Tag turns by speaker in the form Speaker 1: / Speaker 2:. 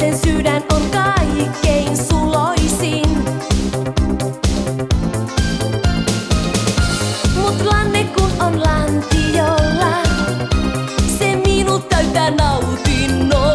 Speaker 1: ihmisen sydän on kaikkein suloisin. Mut lanne kun on lantiolla, se minut täyttää nautinnolla.